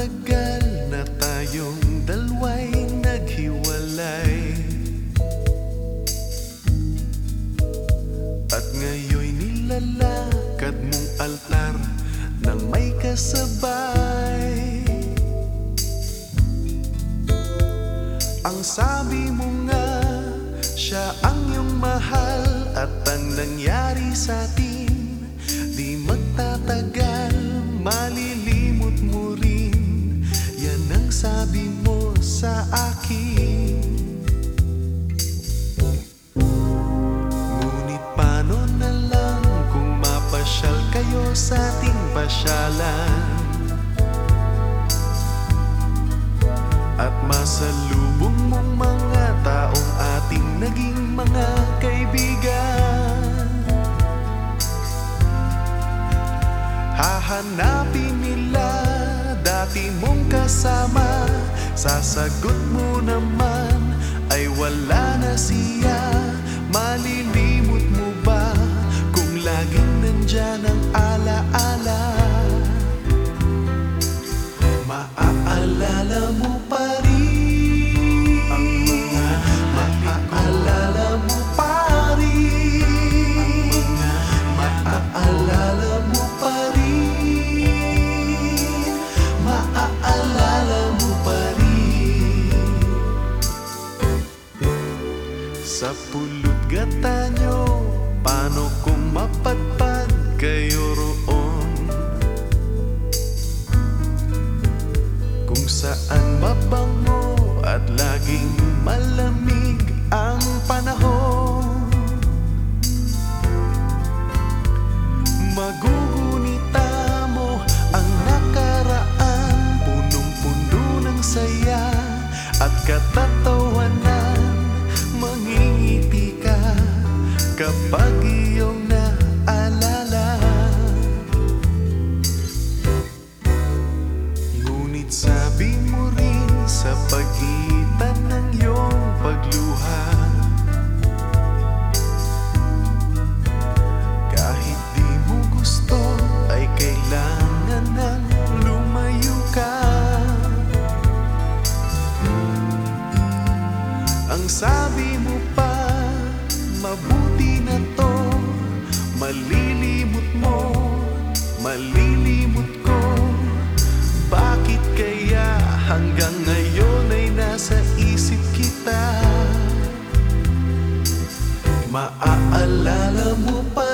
Matagal na tayong dalway naghiwalay. At ngayon nilalakad mong altar Nang may kasabay. Ang sabi mo nga Siya ang iyong mahal At ang nangyari sa atin. Akin. Ngunit paano na lang Kung mapasyal kayo sa ating pasyalan? At masalubong mong mga taong ating naging mga kaibigan. Hahanapin nila dati mong kasama Sasagot mo naman ay wala na siya. Malilimot mo ba kung laging nandyan ang alaala? Maaalala mo pa rin Sa pulot gata nyo. Paano kung mapadpad kayo roon? Kung saan mabango at laging malamig ang panahon. Magugunita mo ang nakaraan Punong-puno ng saya at katatawanan kapag iyong naalala. Ngunit sabi mo rin sa pagitan ng iyong pagluha Kahit di mo gusto ay kailangan nang lumayo ka. Ang sabi mo pa, mabuti Malilimot mo, malilimot ko. Bakit kaya hanggang ngayon ay nasa isip kita? Maaalala mo pa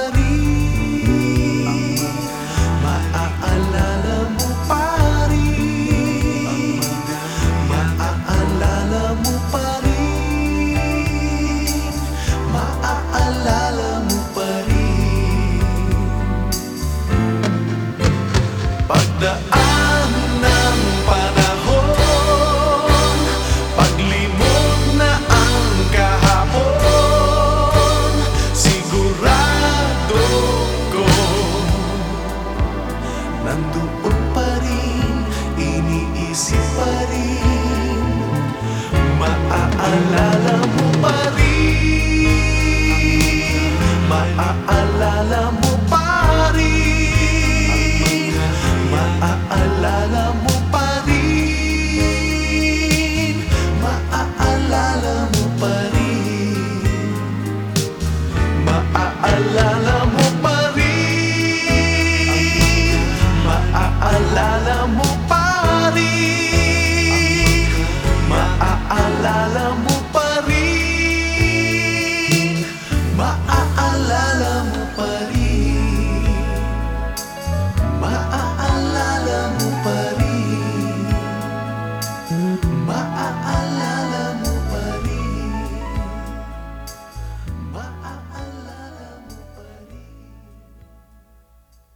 Nandoon pa rin Iniisip pa rin Maaalala mo pa rin Maaalala mo pa rin Maaalala mo pa rin Maaalala mo pa rin Maaalala